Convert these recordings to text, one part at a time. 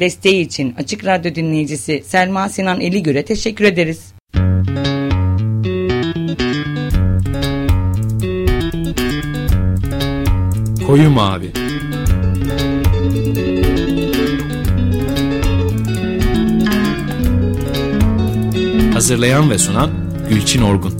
Desteği için Açık Radyo dinleyicisi Selma Sinan Eligür'e teşekkür ederiz. Koyu Mavi Hazırlayan ve sunan Gülçin Orgun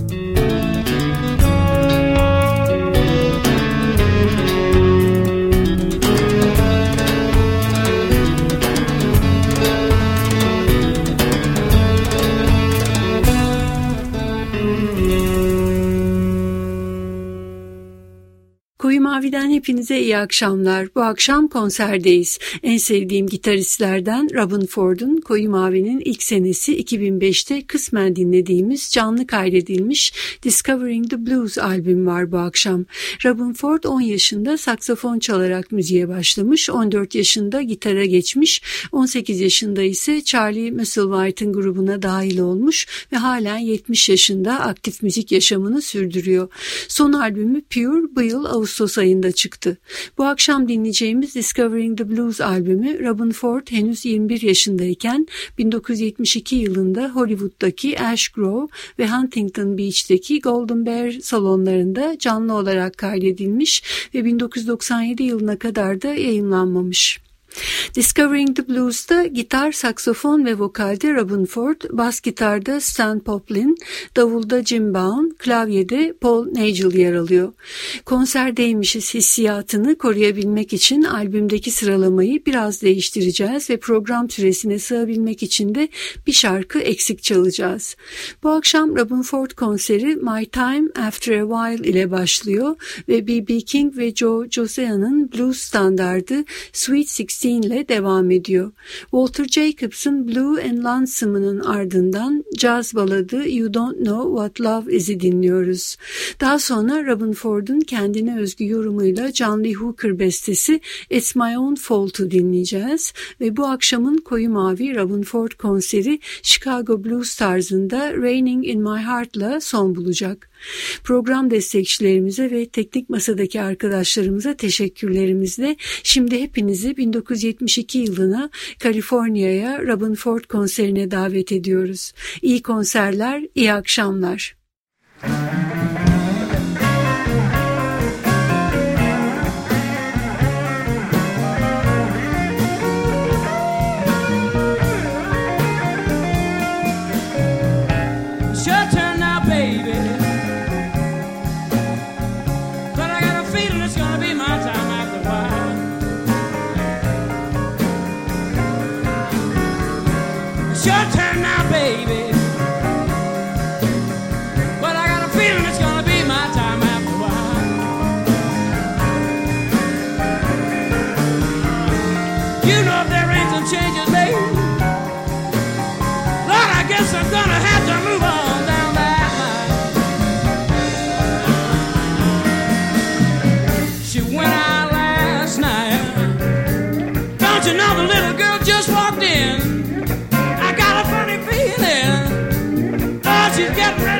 vida Mavi'den hepinize iyi akşamlar. Bu akşam konserdeyiz. En sevdiğim gitaristlerden Robin Ford'un Koyu Mavi'nin ilk senesi 2005'te kısmen dinlediğimiz canlı kaydedilmiş Discovering the Blues albüm var bu akşam. Robin Ford 10 yaşında saksafon çalarak müziğe başlamış, 14 yaşında gitara geçmiş, 18 yaşında ise Charlie Musselwhite'ın grubuna dahil olmuş ve halen 70 yaşında aktif müzik yaşamını sürdürüyor. Son albümü Pure bu yıl Ağustos ayında çıktı. Bu akşam dinleyeceğimiz Discovering the Blues albümü Robin Ford henüz 21 yaşındayken 1972 yılında Hollywood'daki Ash Grove ve Huntington Beach'teki Golden Bear salonlarında canlı olarak kaydedilmiş ve 1997 yılına kadar da yayınlanmamış. Discovering the Blues'ta gitar, saksofon ve vokalde Robin Ford, bas gitarda Stan Poplin, davulda Jim Bowen, klavyede Paul Nagel yer alıyor. Konserdeymişiz hissiyatını koruyabilmek için albümdeki sıralamayı biraz değiştireceğiz ve program süresine sığabilmek için de bir şarkı eksik çalacağız. Bu akşam Robin Ford konseri My Time After a While ile başlıyor ve B.B. King ve Joe Josea'nın blues standardı Sweet Sixteen 16 ile devam ediyor. Walter Jacobs'ın Blue and Lonesome'ının ardından caz baladı You Don't Know What Love Is'i dinliyoruz. Daha sonra Robin Ford'un kendine özgü yorumuyla John Lee Hooker bestesi It's My Own Fault'u dinleyeceğiz ve bu akşamın koyu mavi Robin Ford konseri Chicago Blues tarzında Raining in My Heart'la son bulacak. Program destekçilerimize ve teknik masadaki arkadaşlarımıza teşekkürlerimizle şimdi hepinizi 1972 yılına Kaliforniya'ya Robin Ford konserine davet ediyoruz. İyi konserler, iyi akşamlar. Müzik Get ready.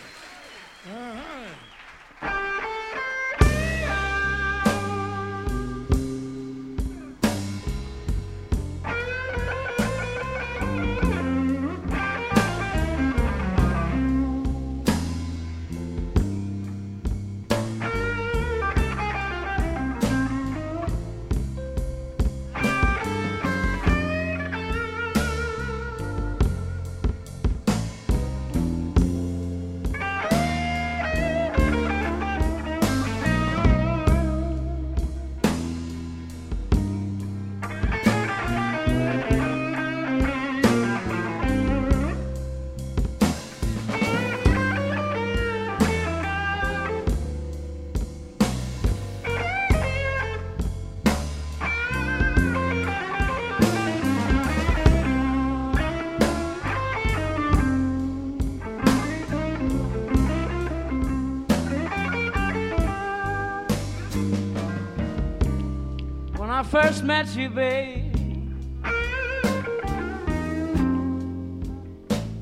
First met you, babe.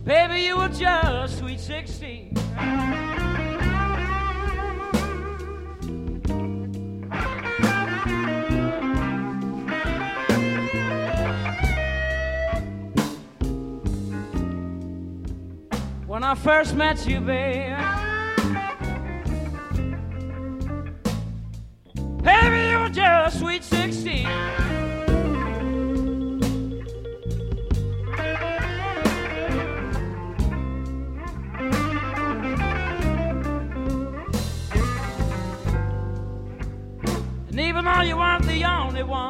Baby, you were just sweet 16. When I first met you, babe. Sweet 16. And even though you weren't the only woman,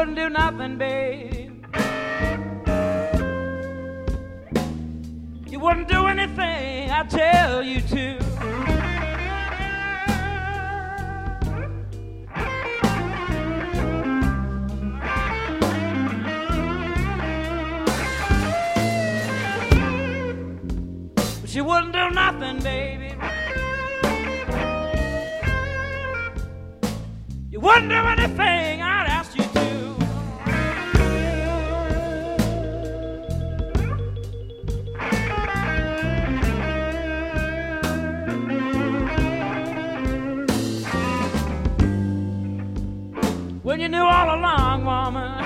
wouldn't do nothing, babe. You wouldn't do anything I tell you to. You wouldn't do nothing, baby. You wouldn't do anything You knew all along, woman.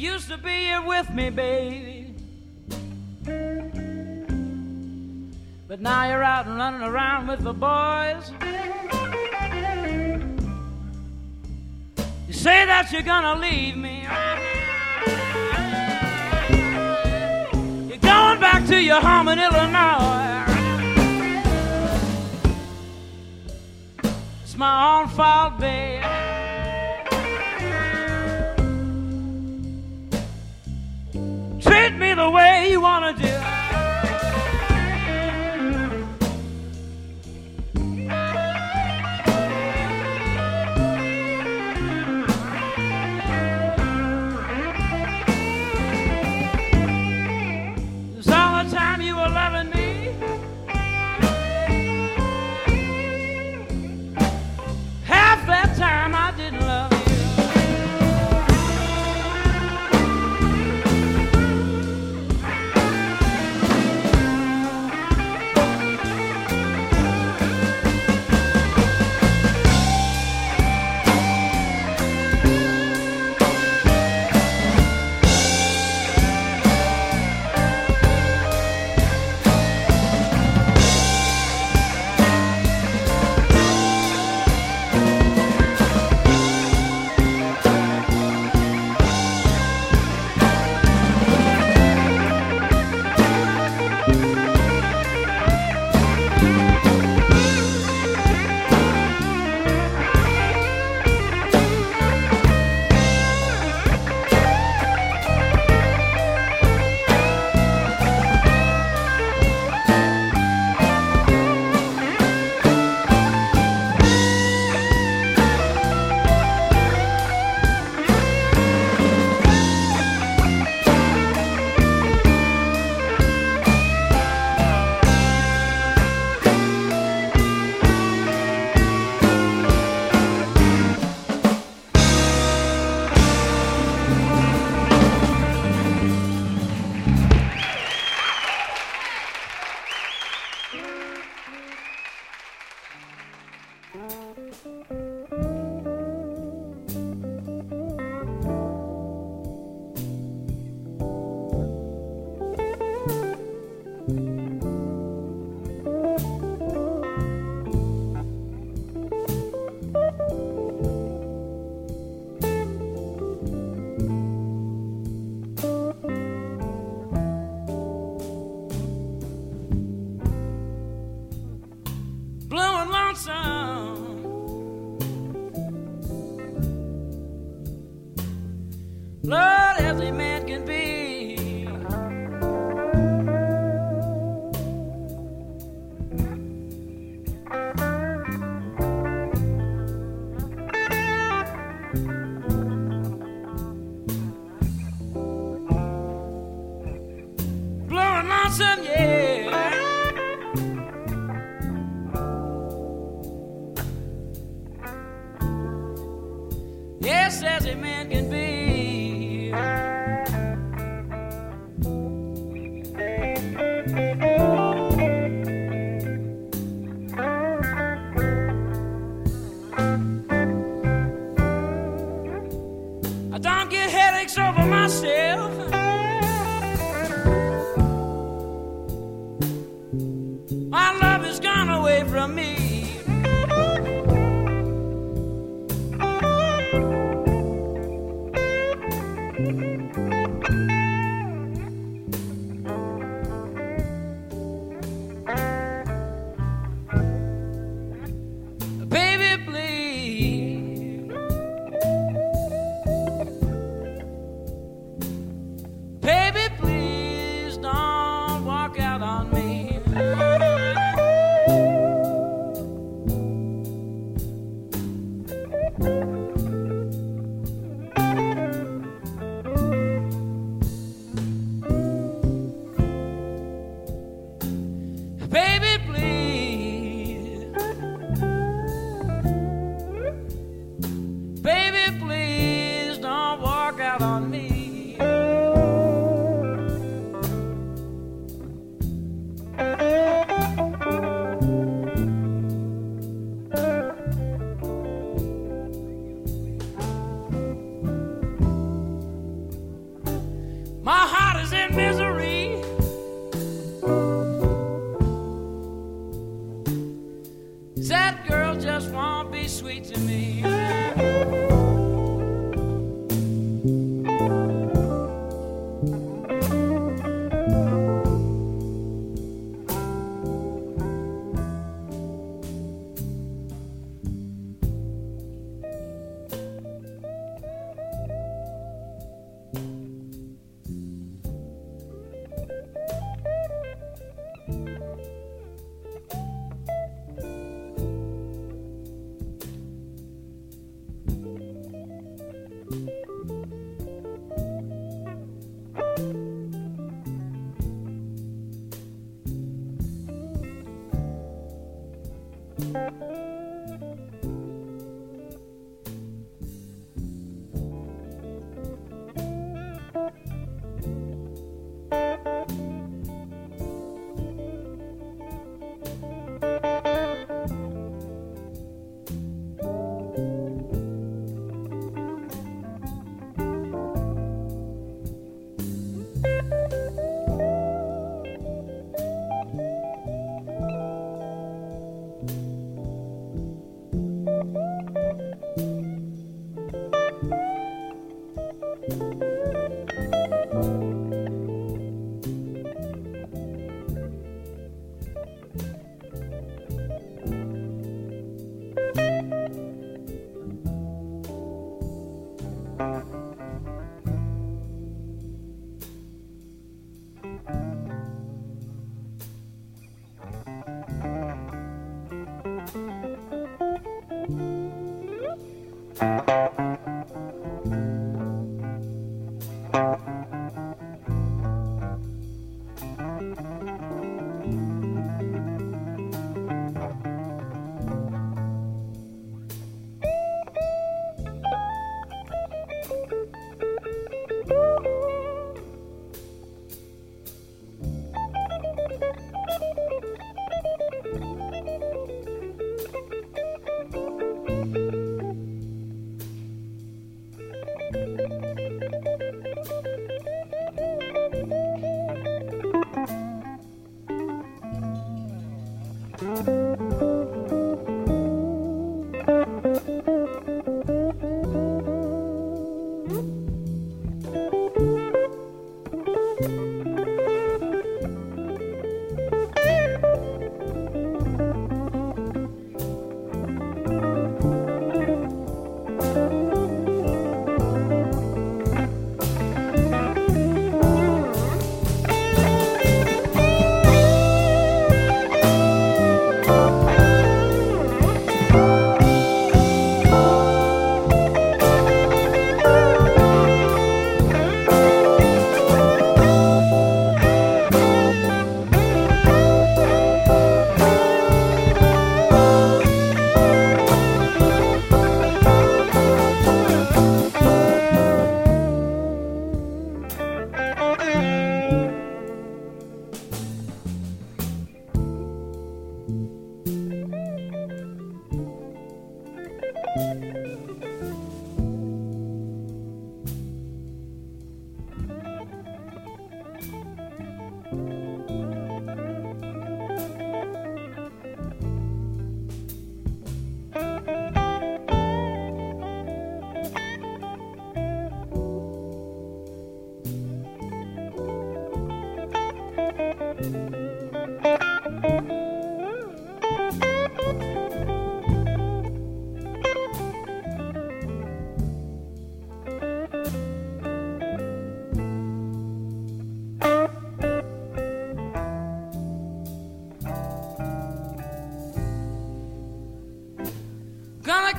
used to be here with me, baby. But now you're out and running around with the boys. You say that you're gonna leave me. You're going back to your home in Illinois. It's my own fault, baby.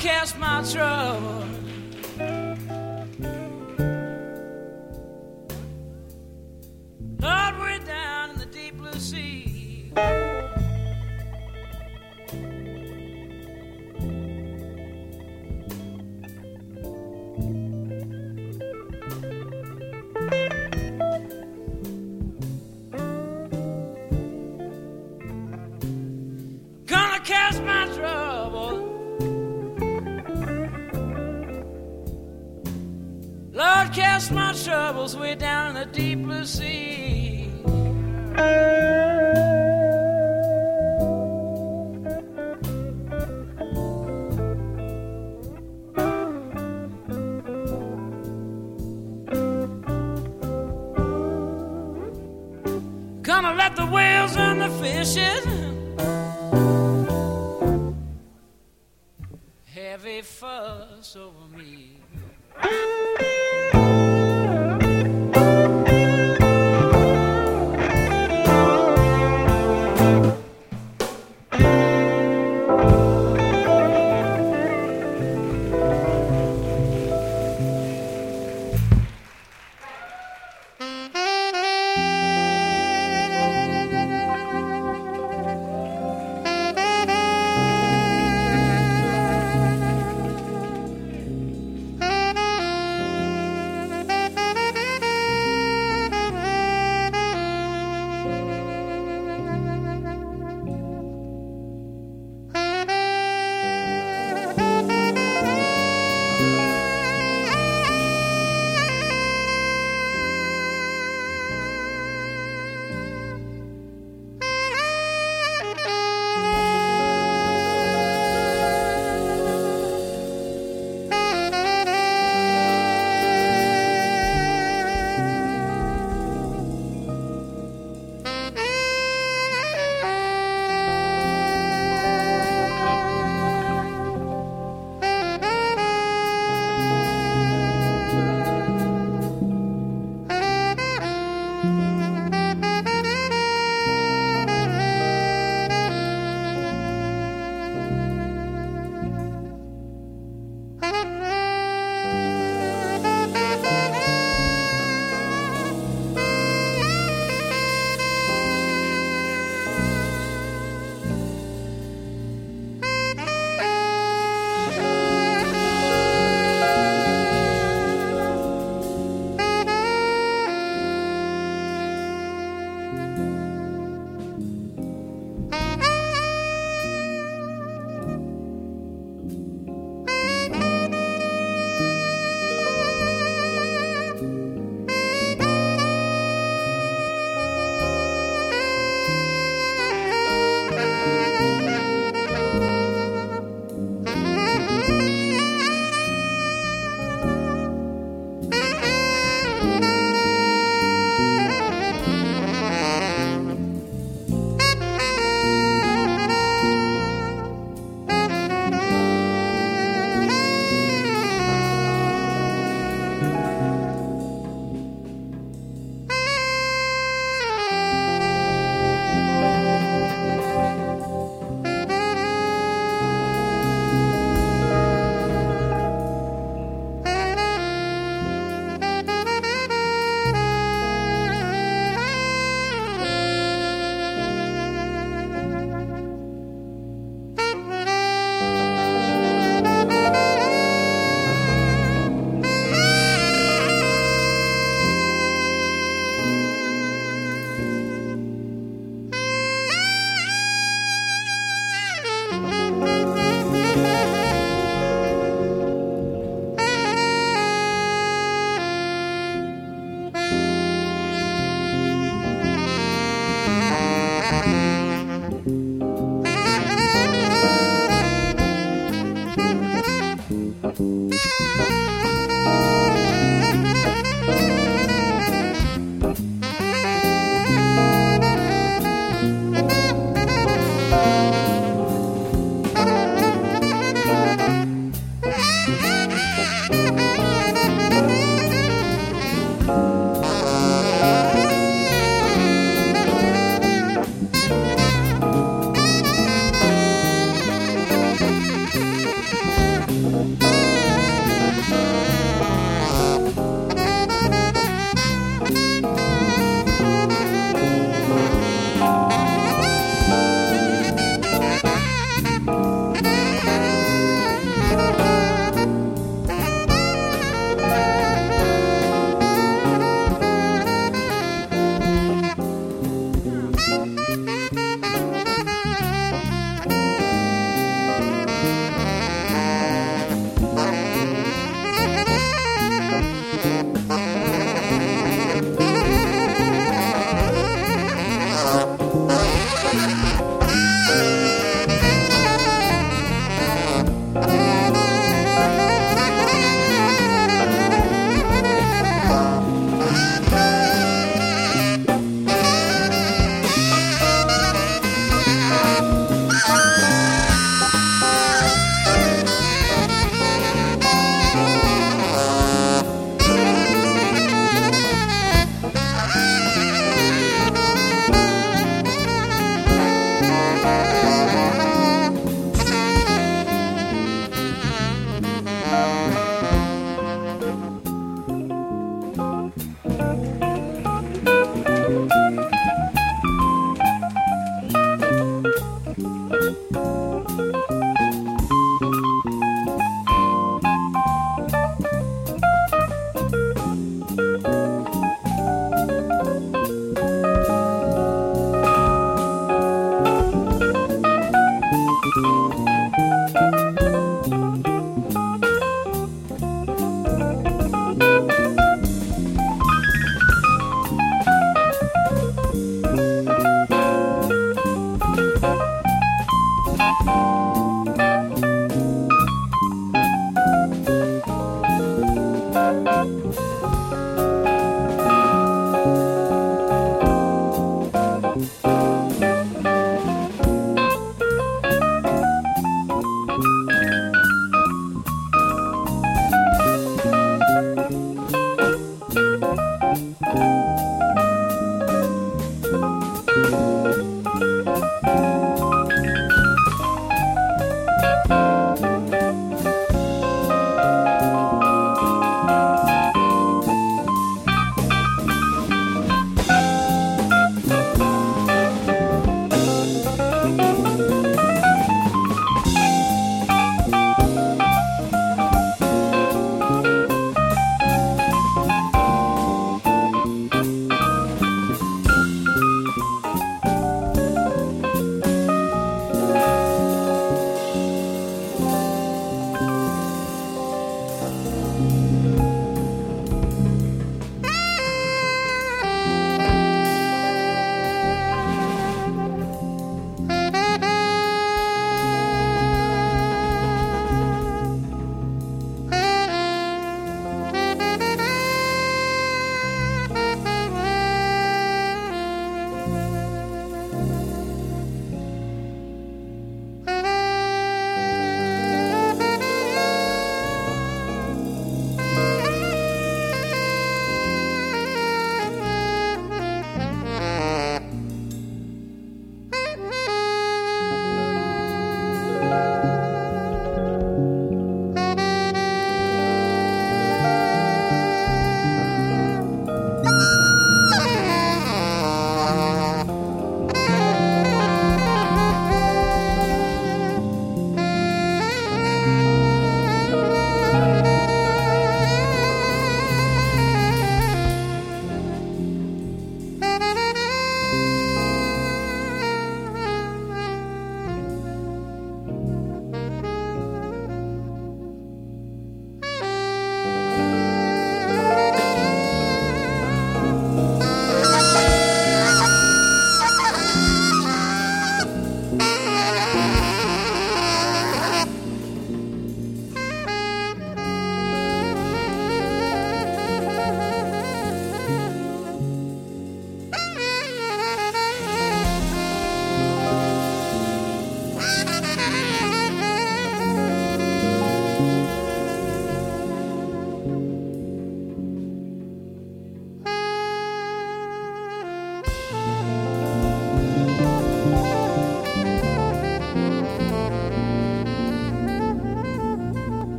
Cast my trouble. The deep blue sea.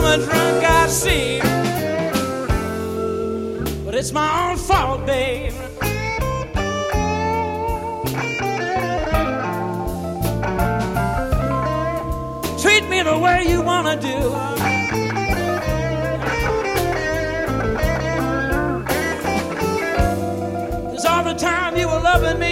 Woman drunk I see. But it's my own fault, babe. Treat me the way you wanna do. Cause all the time you were loving me,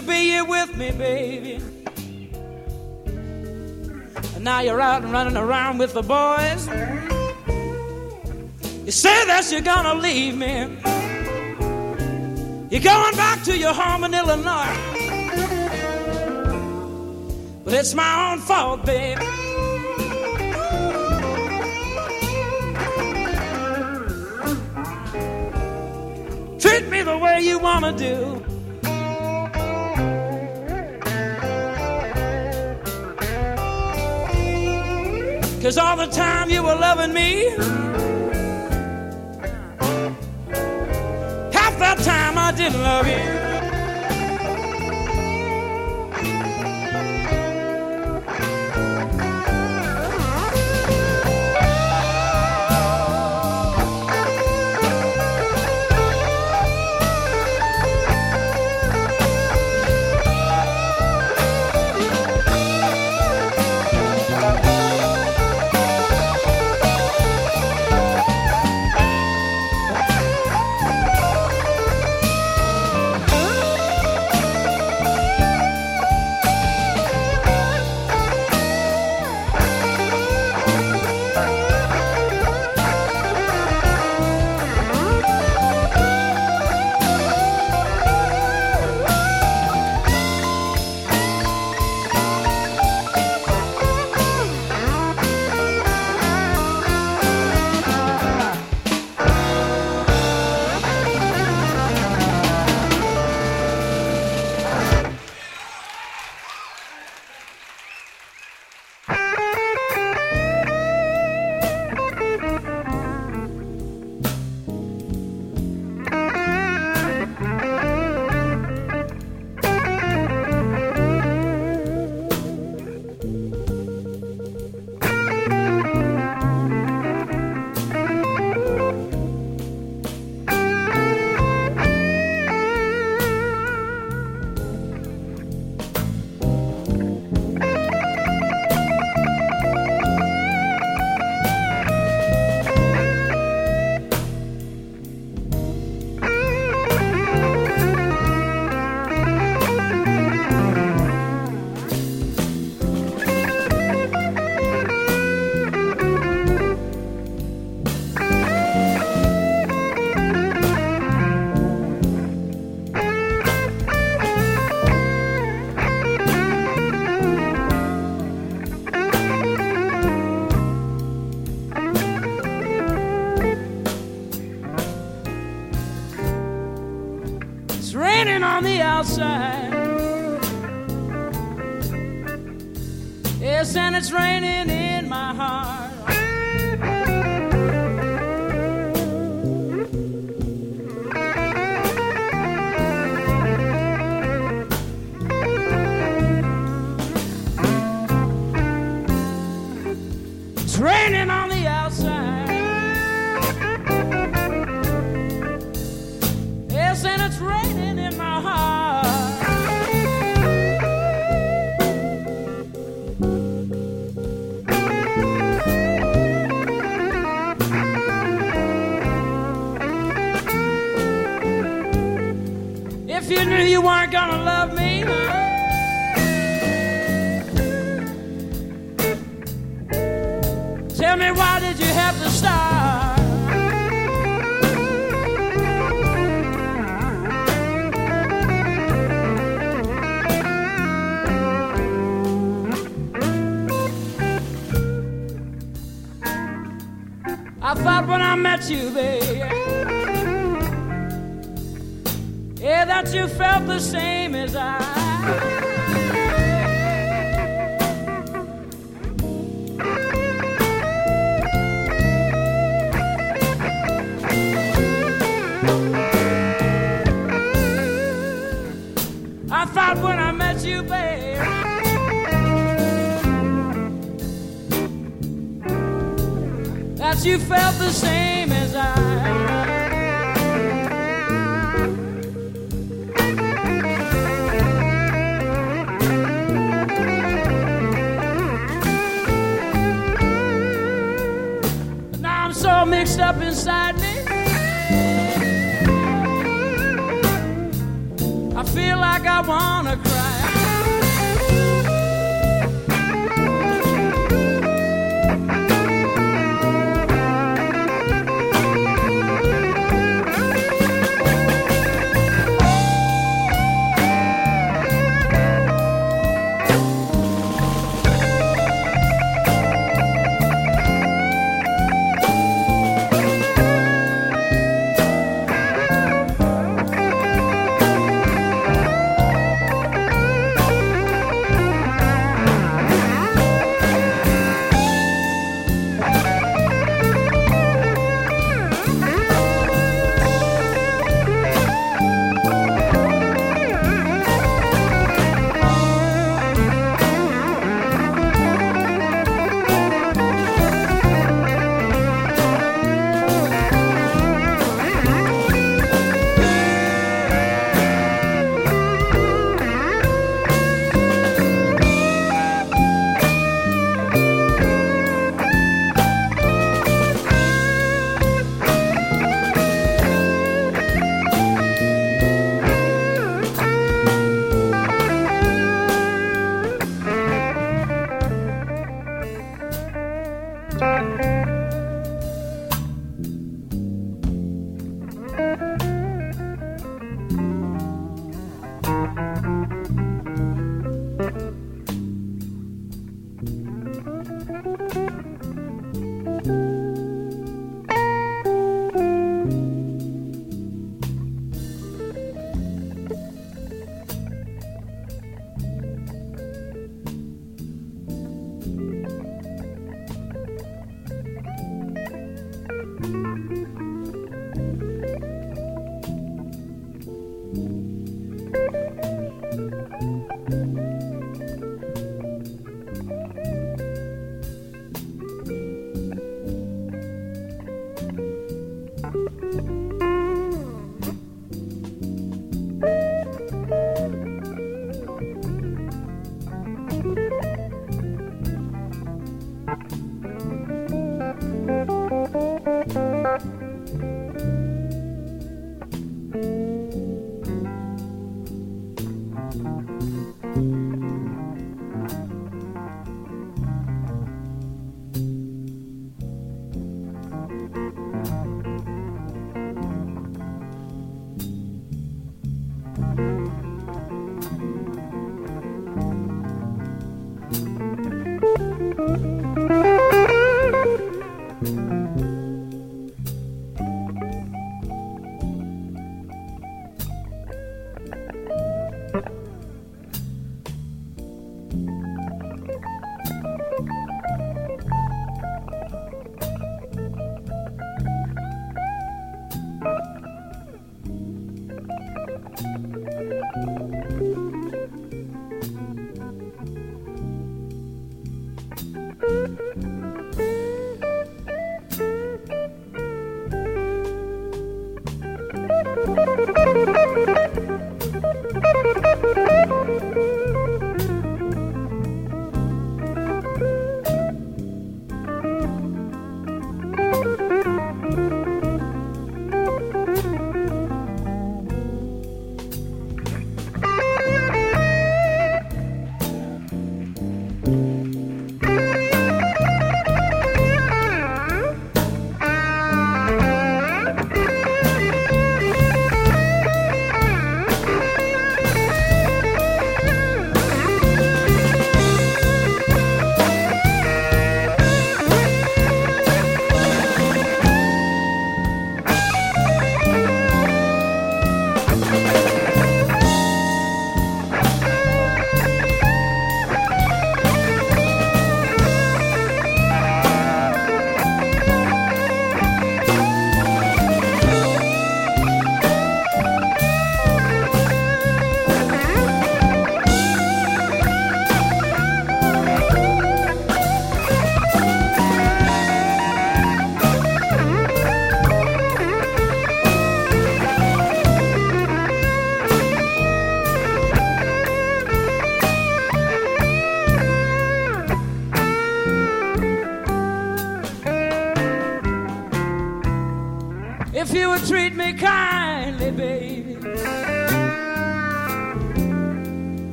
to be here with me, baby. And now you're out and running around with the boys. You say that you're gonna leave me. You're going back to your home in Illinois. But it's my own fault, baby. Treat me the way you wanna do. Cause all the time you were loving me, half that time I didn't love you. It's raining thought when I met you, babe, yeah, that you felt the same as I. I thought when I met you, babe. That you felt the same as I. Now I'm so mixed up inside me. I feel like I wanna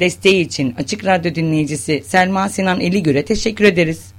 Desteği için Açık Radyo dinleyicisi Selma Sinan Eligür'e teşekkür ederiz.